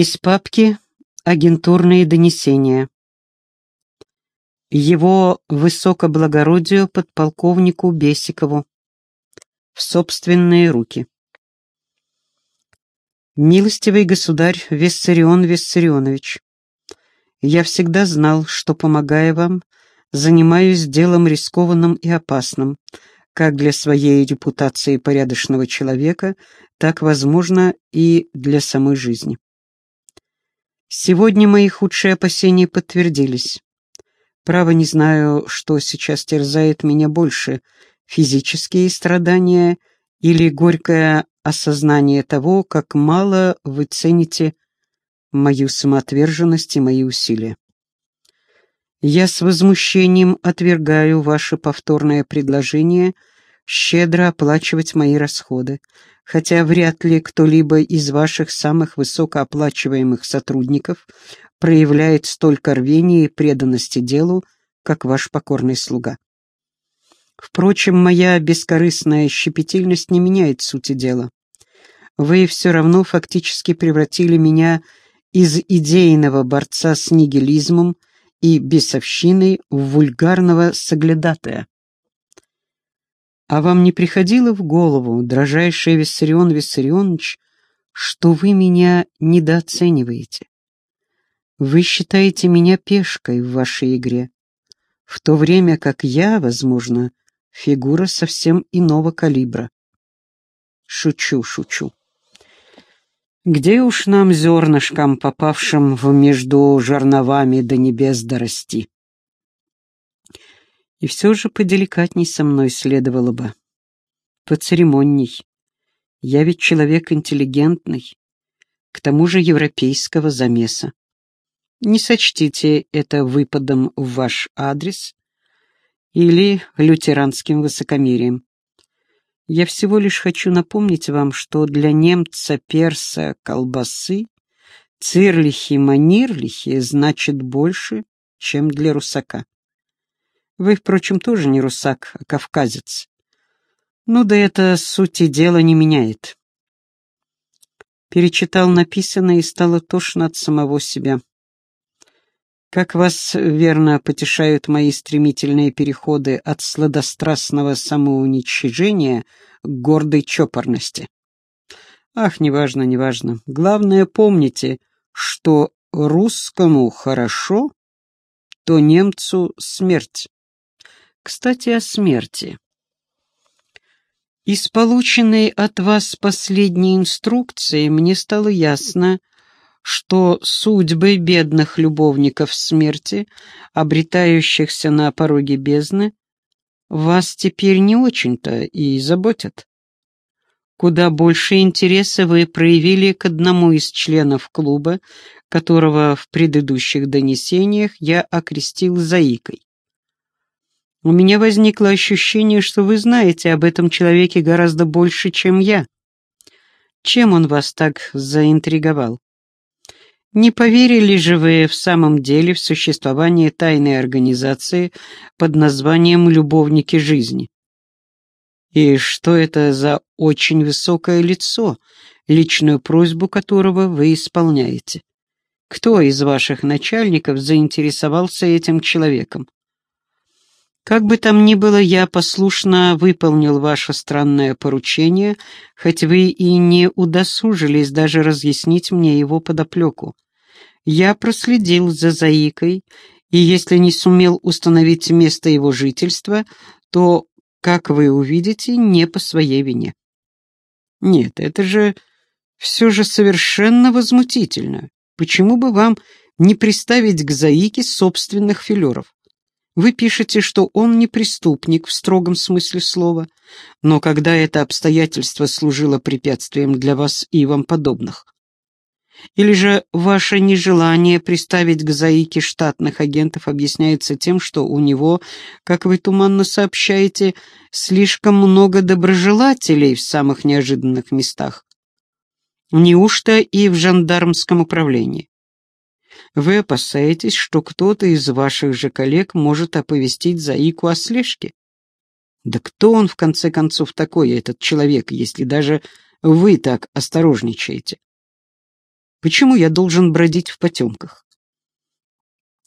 Из папки «Агентурные донесения». Его высокоблагородию подполковнику Бесикову. В собственные руки. Милостивый государь Виссарион Виссарионович, я всегда знал, что, помогая вам, занимаюсь делом рискованным и опасным, как для своей репутации порядочного человека, так, возможно, и для самой жизни. Сегодня мои худшие опасения подтвердились. Право не знаю, что сейчас терзает меня больше — физические страдания или горькое осознание того, как мало вы цените мою самоотверженность и мои усилия. Я с возмущением отвергаю ваше повторное предложение щедро оплачивать мои расходы, хотя вряд ли кто-либо из ваших самых высокооплачиваемых сотрудников проявляет столько рвения и преданности делу, как ваш покорный слуга. Впрочем, моя бескорыстная щепетильность не меняет сути дела. Вы все равно фактически превратили меня из идейного борца с нигилизмом и бесовщиной в вульгарного соглядатая. А вам не приходило в голову, дрожайший Виссарион Виссарионович, что вы меня недооцениваете? Вы считаете меня пешкой в вашей игре, в то время как я, возможно, фигура совсем иного калибра. Шучу, шучу. Где уж нам, зернышкам, попавшим в между жерновами до небес дорасти? И все же поделикатней со мной следовало бы. Поцеремонней. Я ведь человек интеллигентный, к тому же европейского замеса. Не сочтите это выпадом в ваш адрес или лютеранским высокомерием. Я всего лишь хочу напомнить вам, что для немца, перса, колбасы, цирлихи, манирлихи значит больше, чем для русака. Вы, впрочем, тоже не русак, а кавказец. Ну да это сути дела не меняет. Перечитал написанное и стало тошно от самого себя. Как вас верно потешают мои стремительные переходы от сладострастного самоуничижения к гордой чопорности. Ах, неважно, неважно. Главное, помните, что русскому хорошо, то немцу смерть. Кстати, о смерти. Из полученной от вас последней инструкции мне стало ясно, что судьбы бедных любовников смерти, обретающихся на пороге бездны, вас теперь не очень-то и заботят. Куда больше интереса вы проявили к одному из членов клуба, которого в предыдущих донесениях я окрестил заикой. У меня возникло ощущение, что вы знаете об этом человеке гораздо больше, чем я. Чем он вас так заинтриговал? Не поверили же вы в самом деле в существование тайной организации под названием «Любовники жизни»? И что это за очень высокое лицо, личную просьбу которого вы исполняете? Кто из ваших начальников заинтересовался этим человеком? Как бы там ни было, я послушно выполнил ваше странное поручение, хоть вы и не удосужились даже разъяснить мне его подоплеку. Я проследил за Заикой, и если не сумел установить место его жительства, то, как вы увидите, не по своей вине. Нет, это же все же совершенно возмутительно. Почему бы вам не приставить к Заике собственных филеров? Вы пишете, что он не преступник в строгом смысле слова, но когда это обстоятельство служило препятствием для вас и вам подобных. Или же ваше нежелание приставить к Заике штатных агентов объясняется тем, что у него, как вы туманно сообщаете, слишком много доброжелателей в самых неожиданных местах? Неужто и в жандармском управлении? Вы опасаетесь, что кто-то из ваших же коллег может оповестить Заику о слежке? Да кто он, в конце концов, такой, этот человек, если даже вы так осторожничаете? Почему я должен бродить в потемках?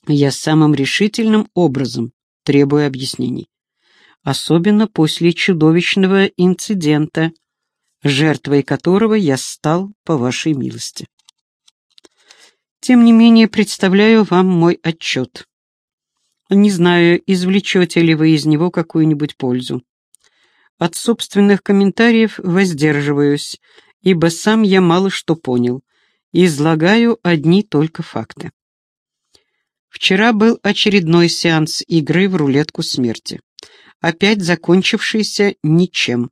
Я самым решительным образом требую объяснений. Особенно после чудовищного инцидента, жертвой которого я стал по вашей милости. Тем не менее, представляю вам мой отчет. Не знаю, извлечете ли вы из него какую-нибудь пользу. От собственных комментариев воздерживаюсь, ибо сам я мало что понял. Излагаю одни только факты. Вчера был очередной сеанс игры в рулетку смерти, опять закончившийся ничем.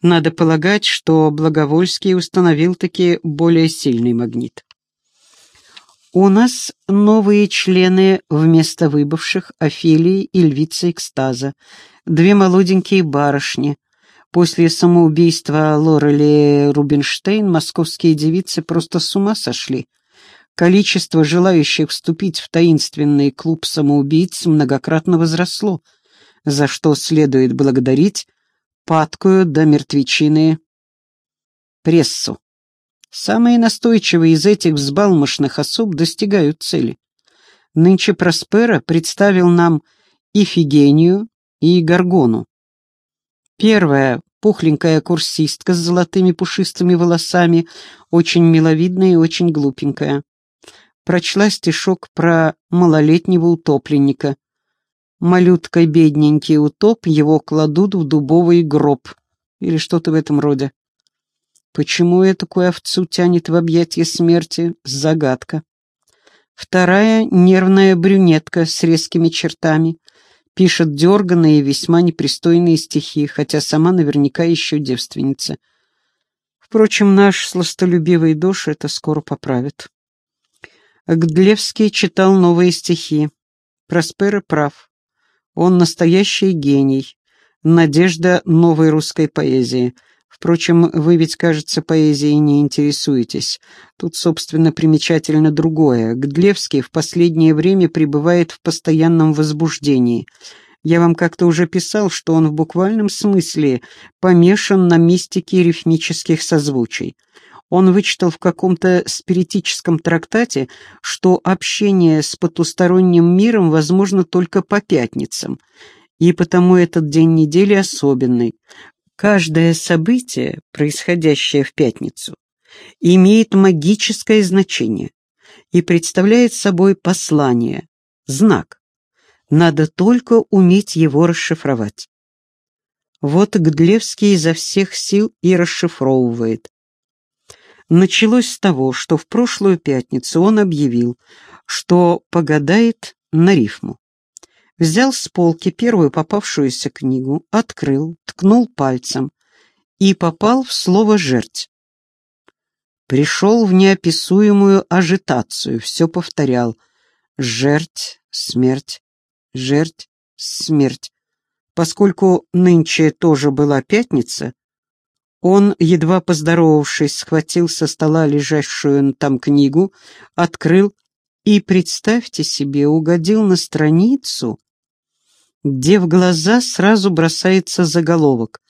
Надо полагать, что Благовольский установил таки более сильный магнит. У нас новые члены вместо выбывших Офелии и львицы экстаза, две молоденькие барышни. После самоубийства Лорели Рубинштейн московские девицы просто с ума сошли. Количество желающих вступить в таинственный клуб самоубийц многократно возросло, за что следует благодарить падкую до мертвечины прессу. Самые настойчивые из этих взбалмошных особ достигают цели. Нынче Проспера представил нам Ифигению и Гаргону. Первая — пухленькая курсистка с золотыми пушистыми волосами, очень миловидная и очень глупенькая. Прочла стишок про малолетнего утопленника. Малютка бедненький утоп, его кладут в дубовый гроб. Или что-то в этом роде. Почему я такую овцу тянет в объятия смерти? Загадка. Вторая — нервная брюнетка с резкими чертами. Пишет дерганные и весьма непристойные стихи, хотя сама наверняка еще девственница. Впрочем, наш сластолюбивый душ это скоро поправит. Гдлевский читал новые стихи. Проспера прав. Он настоящий гений. Надежда новой русской поэзии — Впрочем, вы ведь, кажется, поэзией не интересуетесь. Тут, собственно, примечательно другое. Гдлевский в последнее время пребывает в постоянном возбуждении. Я вам как-то уже писал, что он в буквальном смысле помешан на мистике рифмических созвучий. Он вычитал в каком-то спиритическом трактате, что общение с потусторонним миром возможно только по пятницам, и потому этот день недели особенный. Каждое событие, происходящее в пятницу, имеет магическое значение и представляет собой послание, знак. Надо только уметь его расшифровать. Вот Гдлевский изо всех сил и расшифровывает. Началось с того, что в прошлую пятницу он объявил, что погадает на рифму взял с полки первую попавшуюся книгу, открыл, ткнул пальцем и попал в слово «жерть». Пришел в неописуемую ажитацию, все повторял «жерть, смерть, жерть, смерть». Поскольку нынче тоже была пятница, он, едва поздоровавшись, схватил со стола лежащую там книгу, открыл и, представьте себе, угодил на страницу, где в глаза сразу бросается заголовок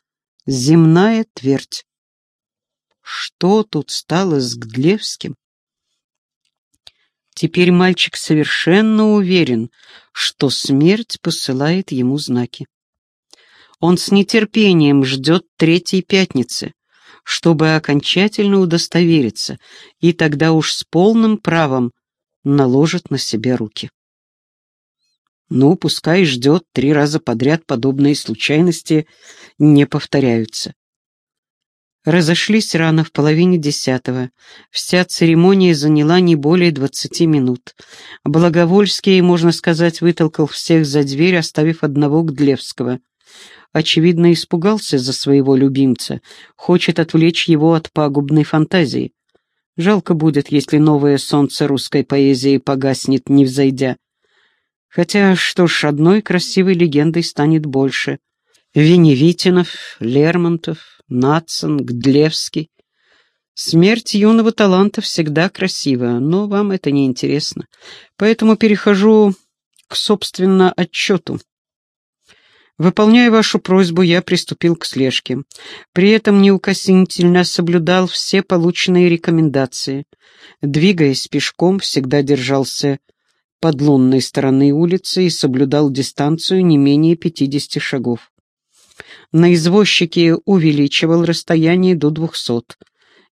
«Земная твердь». Что тут стало с Гдлевским? Теперь мальчик совершенно уверен, что смерть посылает ему знаки. Он с нетерпением ждет третьей пятницы, чтобы окончательно удостовериться, и тогда уж с полным правом наложит на себя руки. Ну, пускай ждет три раза подряд подобные случайности не повторяются. Разошлись рано, в половине десятого. Вся церемония заняла не более двадцати минут. Благовольский, можно сказать, вытолкал всех за дверь, оставив одного Гдлевского. Очевидно, испугался за своего любимца, хочет отвлечь его от пагубной фантазии. Жалко будет, если новое солнце русской поэзии погаснет, не взойдя. Хотя, что ж, одной красивой легендой станет больше. Веневитинов, Лермонтов, Нацин, Гдлевский. Смерть юного таланта всегда красива, но вам это не интересно. Поэтому перехожу к, собственно, отчету. Выполняя вашу просьбу, я приступил к слежке. При этом неукоснительно соблюдал все полученные рекомендации. Двигаясь пешком, всегда держался под лунной стороны улицы и соблюдал дистанцию не менее 50 шагов. На извозчике увеличивал расстояние до 200.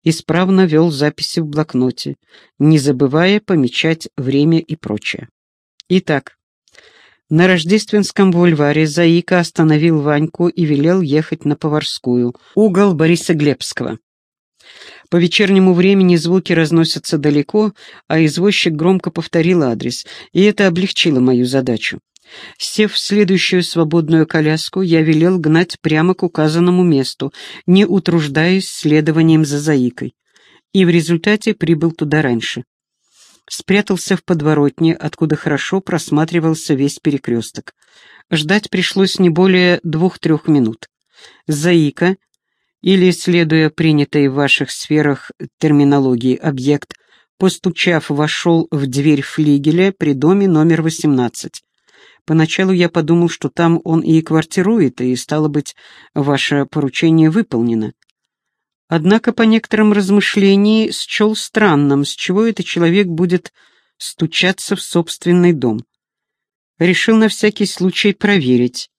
Исправно вел записи в блокноте, не забывая помечать время и прочее. Итак, на Рождественском бульваре Заика остановил Ваньку и велел ехать на Поварскую, угол Бориса Глебского. По вечернему времени звуки разносятся далеко, а извозчик громко повторил адрес, и это облегчило мою задачу. Сев в следующую свободную коляску, я велел гнать прямо к указанному месту, не утруждаясь следованием за Заикой, и в результате прибыл туда раньше спрятался в подворотне, откуда хорошо просматривался весь перекресток. Ждать пришлось не более двух-трех минут. Заика, или, следуя принятой в ваших сферах терминологии объект, постучав, вошел в дверь флигеля при доме номер 18. Поначалу я подумал, что там он и квартирует, и, стало быть, ваше поручение выполнено. Однако по некоторым размышлениям счел странным, с чего этот человек будет стучаться в собственный дом. Решил на всякий случай проверить.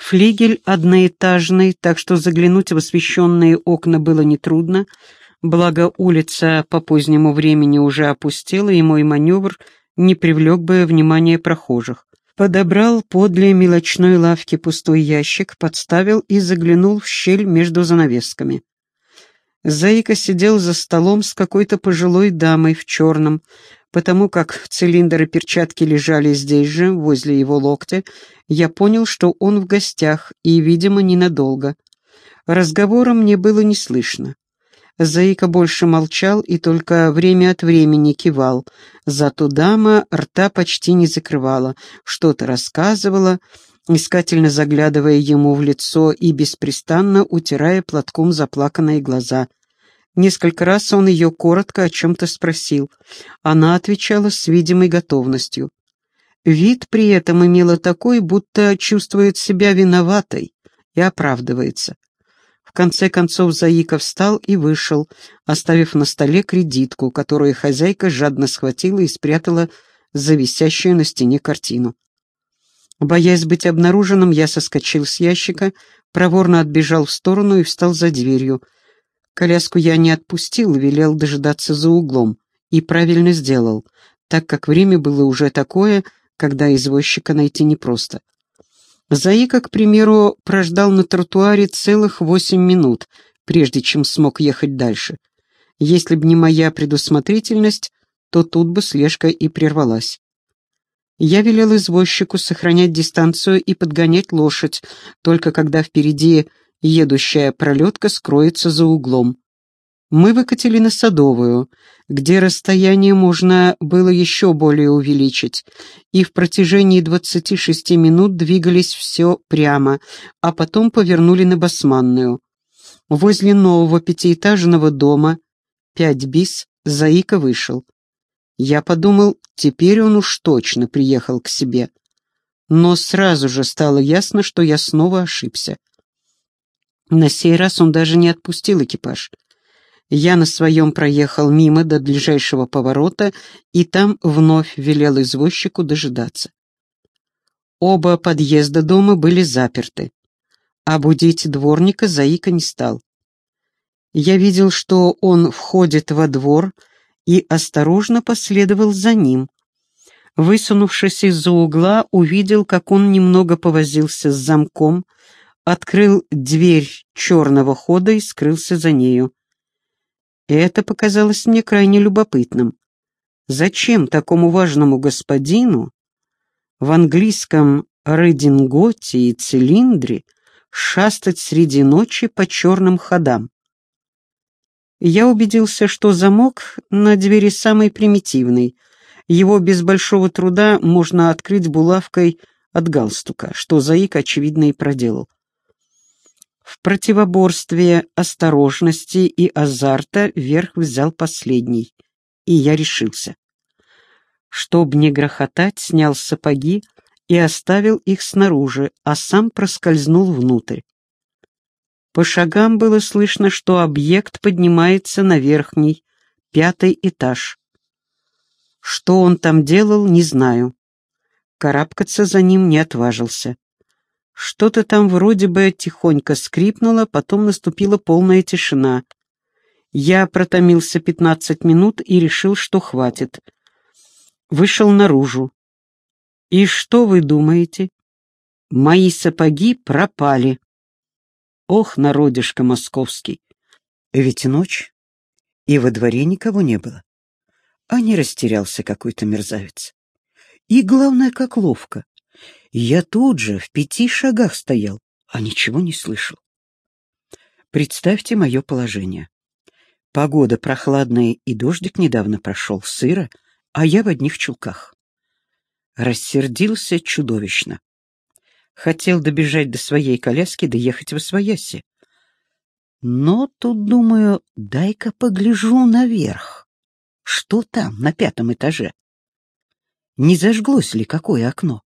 Флигель одноэтажный, так что заглянуть в освещенные окна было нетрудно, благо улица по позднему времени уже опустела, и мой маневр не привлек бы внимания прохожих. Подобрал подле мелочной лавки пустой ящик, подставил и заглянул в щель между занавесками. Заика сидел за столом с какой-то пожилой дамой в черном, потому как цилиндр и перчатки лежали здесь же, возле его локтя, я понял, что он в гостях и, видимо, ненадолго. Разговора мне было не слышно. Заика больше молчал и только время от времени кивал, зато дама рта почти не закрывала, что-то рассказывала, искательно заглядывая ему в лицо и беспрестанно утирая платком заплаканные глаза. Несколько раз он ее коротко о чем-то спросил. Она отвечала с видимой готовностью. Вид при этом имела такой, будто чувствует себя виноватой и оправдывается. В конце концов Заика встал и вышел, оставив на столе кредитку, которую хозяйка жадно схватила и спрятала за висящую на стене картину. Боясь быть обнаруженным, я соскочил с ящика, проворно отбежал в сторону и встал за дверью. Коляску я не отпустил, велел дожидаться за углом. И правильно сделал, так как время было уже такое, когда извозчика найти непросто. Заика, к примеру, прождал на тротуаре целых восемь минут, прежде чем смог ехать дальше. Если б не моя предусмотрительность, то тут бы слежка и прервалась. Я велел извозчику сохранять дистанцию и подгонять лошадь, только когда впереди едущая пролетка скроется за углом. Мы выкатили на Садовую, где расстояние можно было еще более увеличить, и в протяжении 26 минут двигались все прямо, а потом повернули на Басманную. Возле нового пятиэтажного дома, пять бис, Заика вышел. Я подумал, теперь он уж точно приехал к себе. Но сразу же стало ясно, что я снова ошибся. На сей раз он даже не отпустил экипаж. Я на своем проехал мимо до ближайшего поворота и там вновь велел извозчику дожидаться. Оба подъезда дома были заперты, а будить дворника Заика не стал. Я видел, что он входит во двор, и осторожно последовал за ним. Высунувшись из-за угла, увидел, как он немного повозился с замком, открыл дверь черного хода и скрылся за нею. Это показалось мне крайне любопытным. Зачем такому важному господину в английском рединготе и цилиндре шастать среди ночи по черным ходам? Я убедился, что замок на двери самый примитивный. Его без большого труда можно открыть булавкой от галстука, что Заик, очевидно, и проделал. В противоборстве осторожности и азарта верх взял последний, и я решился. Чтоб не грохотать, снял сапоги и оставил их снаружи, а сам проскользнул внутрь. По шагам было слышно, что объект поднимается на верхний, пятый этаж. Что он там делал, не знаю. Карабкаться за ним не отважился. Что-то там вроде бы тихонько скрипнуло, потом наступила полная тишина. Я протомился пятнадцать минут и решил, что хватит. Вышел наружу. И что вы думаете? Мои сапоги пропали. Ох, народишко московский! Ведь ночь, и во дворе никого не было. А не растерялся какой-то мерзавец. И главное, как ловко. Я тут же в пяти шагах стоял, а ничего не слышал. Представьте мое положение. Погода прохладная, и дождик недавно прошел, сыро, а я в одних чулках. Рассердился чудовищно. Хотел добежать до своей коляски, доехать в Освояси. Но тут, думаю, дай-ка погляжу наверх. Что там, на пятом этаже? Не зажглось ли какое окно?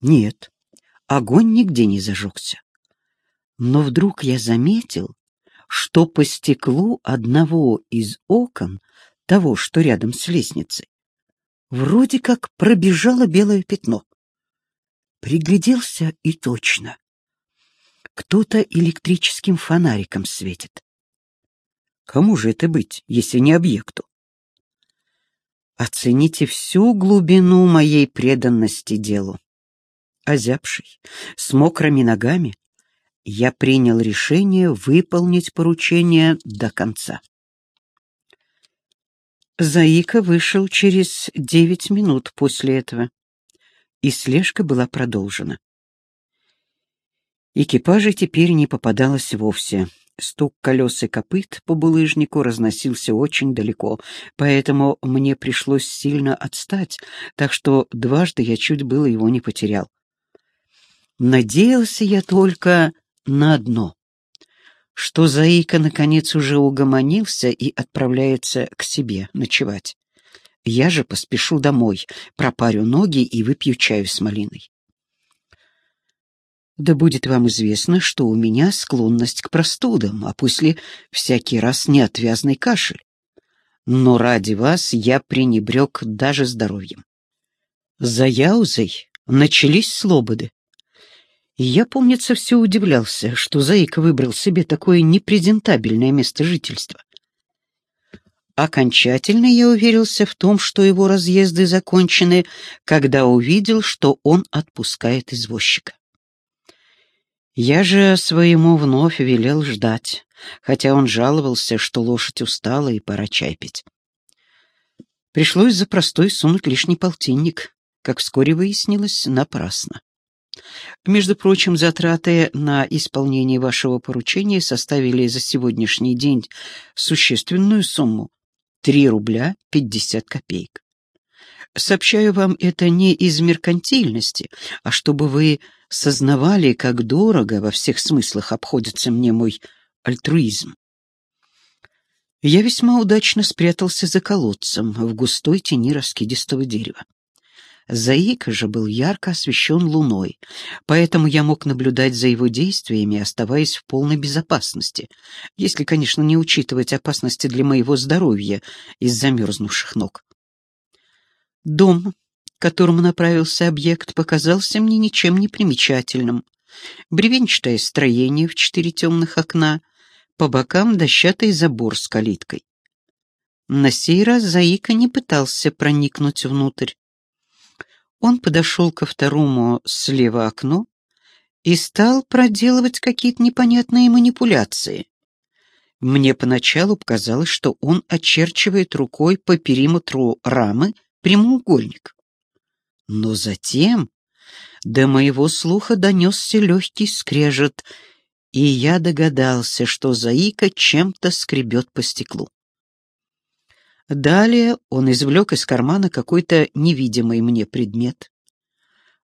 Нет, огонь нигде не зажегся. Но вдруг я заметил, что по стеклу одного из окон, того, что рядом с лестницей, вроде как пробежало белое пятно. Пригляделся и точно. Кто-то электрическим фонариком светит. Кому же это быть, если не объекту? Оцените всю глубину моей преданности делу. Озябший, с мокрыми ногами, я принял решение выполнить поручение до конца. Заика вышел через девять минут после этого и слежка была продолжена. Экипажа теперь не попадалось вовсе. Стук колес и копыт по булыжнику разносился очень далеко, поэтому мне пришлось сильно отстать, так что дважды я чуть было его не потерял. Надеялся я только на одно, что Заика наконец уже угомонился и отправляется к себе ночевать. Я же поспешу домой, пропарю ноги и выпью чаю с малиной. Да будет вам известно, что у меня склонность к простудам, а после всякий раз неотвязный кашель. Но ради вас я пренебрег даже здоровьем. За Яузой начались слободы. И я, помнится, все удивлялся, что Заика выбрал себе такое непрезентабельное место жительства. Окончательно я уверился в том, что его разъезды закончены, когда увидел, что он отпускает извозчика. Я же своему вновь велел ждать, хотя он жаловался, что лошадь устала и пора чай пить. Пришлось за простой сунуть лишний полтинник, как вскоре выяснилось, напрасно. Между прочим, затраты на исполнение вашего поручения составили за сегодняшний день существенную сумму Три рубля пятьдесят копеек. Сообщаю вам это не из меркантильности, а чтобы вы сознавали, как дорого во всех смыслах обходится мне мой альтруизм. Я весьма удачно спрятался за колодцем в густой тени раскидистого дерева. Заика же был ярко освещен луной, поэтому я мог наблюдать за его действиями, оставаясь в полной безопасности, если, конечно, не учитывать опасности для моего здоровья из замерзнувших ног. Дом, к которому направился объект, показался мне ничем не примечательным. Бревенчатое строение в четыре темных окна, по бокам дощатый забор с калиткой. На сей раз Заика не пытался проникнуть внутрь. Он подошел ко второму слева окну и стал проделывать какие-то непонятные манипуляции. Мне поначалу показалось, что он очерчивает рукой по периметру рамы прямоугольник. Но затем до моего слуха донесся легкий скрежет, и я догадался, что Заика чем-то скребет по стеклу. Далее он извлек из кармана какой-то невидимый мне предмет.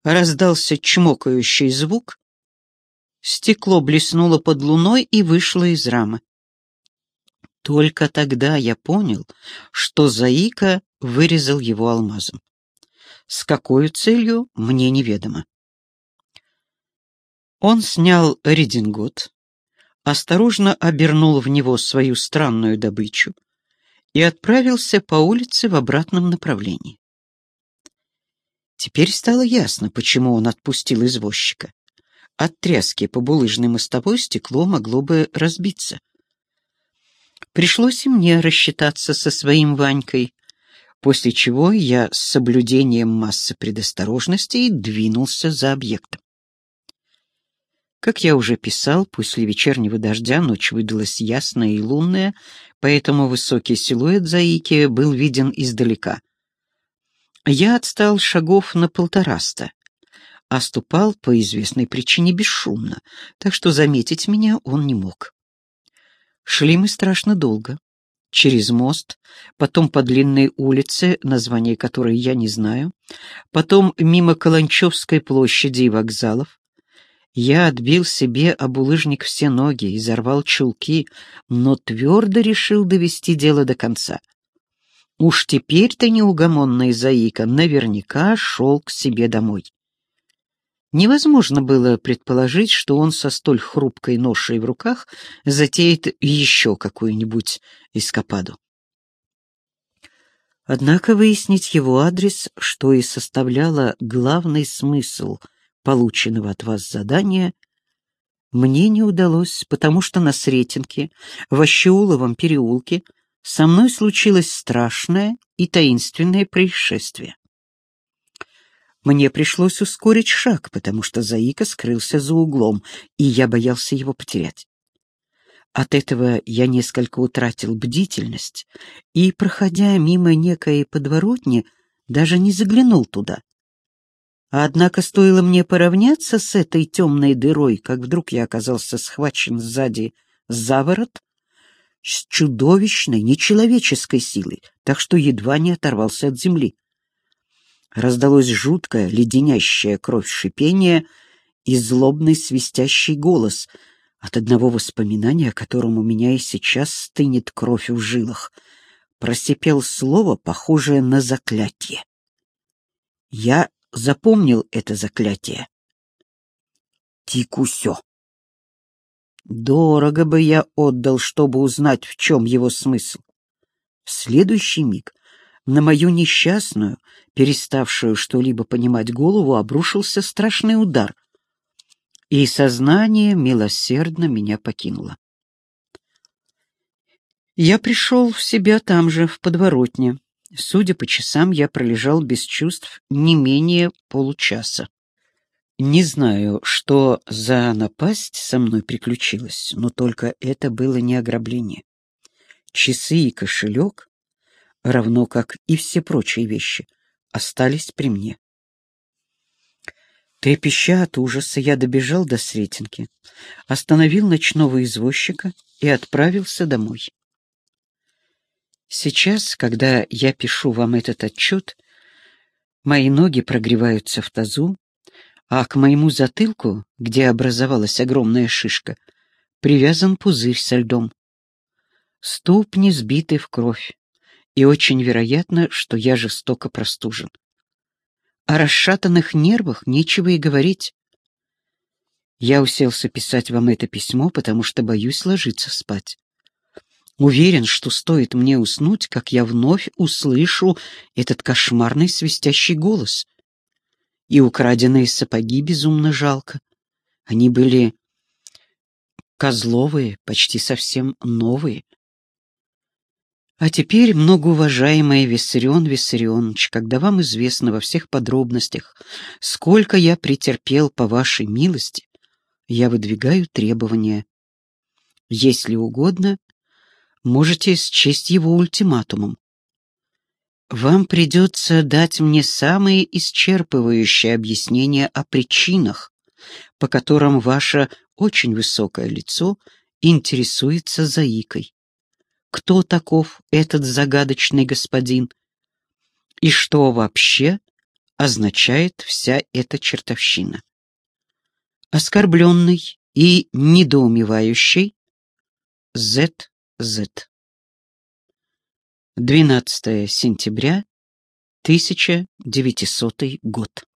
Раздался чмокающий звук. Стекло блеснуло под луной и вышло из рамы. Только тогда я понял, что Заика вырезал его алмазом. С какой целью, мне неведомо. Он снял редингот, осторожно обернул в него свою странную добычу и отправился по улице в обратном направлении. Теперь стало ясно, почему он отпустил извозчика. От тряски по булыжной мостовой стекло могло бы разбиться. Пришлось и мне рассчитаться со своим Ванькой, после чего я с соблюдением массы предосторожностей двинулся за объектом. Как я уже писал, после вечернего дождя ночь выдалась ясная и лунная, поэтому высокий силуэт Заики был виден издалека. Я отстал шагов на полтораста, а ступал по известной причине бесшумно, так что заметить меня он не мог. Шли мы страшно долго. Через мост, потом по длинной улице, название которой я не знаю, потом мимо Каланчевской площади и вокзалов. Я отбил себе об улыжник все ноги, изорвал чулки, но твердо решил довести дело до конца — Уж теперь-то неугомонный Заика наверняка шел к себе домой. Невозможно было предположить, что он со столь хрупкой ношей в руках затеет еще какую-нибудь эскападу. Однако выяснить его адрес, что и составляло главный смысл полученного от вас задания, мне не удалось, потому что на Сретенке, в Ощеуловом переулке, со мной случилось страшное и таинственное происшествие. Мне пришлось ускорить шаг, потому что Заика скрылся за углом, и я боялся его потерять. От этого я несколько утратил бдительность и, проходя мимо некой подворотни, даже не заглянул туда. Однако стоило мне поравняться с этой темной дырой, как вдруг я оказался схвачен сзади за ворот с чудовищной, нечеловеческой силой, так что едва не оторвался от земли. Раздалось жуткое, леденящее кровь шипение и злобный свистящий голос, от одного воспоминания, о котором у меня и сейчас стынет кровь в жилах. Просипел слово, похожее на заклятие. Я запомнил это заклятие. Тикусё. Дорого бы я отдал, чтобы узнать, в чем его смысл. В следующий миг на мою несчастную, переставшую что-либо понимать голову, обрушился страшный удар, и сознание милосердно меня покинуло. Я пришел в себя там же, в подворотне. Судя по часам, я пролежал без чувств не менее получаса. Не знаю, что за напасть со мной приключилась, но только это было не ограбление. Часы и кошелек, равно как и все прочие вещи, остались при мне. Трепеща от ужаса, я добежал до Сретенки, остановил ночного извозчика и отправился домой. Сейчас, когда я пишу вам этот отчет, мои ноги прогреваются в тазу, а к моему затылку, где образовалась огромная шишка, привязан пузырь со льдом. Ступни сбиты в кровь, и очень вероятно, что я жестоко простужен. О расшатанных нервах нечего и говорить. Я уселся писать вам это письмо, потому что боюсь ложиться спать. Уверен, что стоит мне уснуть, как я вновь услышу этот кошмарный свистящий голос — и украденные сапоги безумно жалко. Они были козловые, почти совсем новые. А теперь, многоуважаемый Виссарион Виссарионович, когда вам известно во всех подробностях, сколько я претерпел по вашей милости, я выдвигаю требования. Если угодно, можете счесть его ультиматумом. Вам придется дать мне самые исчерпывающие объяснения о причинах, по которым ваше очень высокое лицо интересуется заикой. Кто таков этот загадочный господин? И что вообще означает вся эта чертовщина? Оскорбленный и недоумевающий ZZ. 12 сентября 1900 год.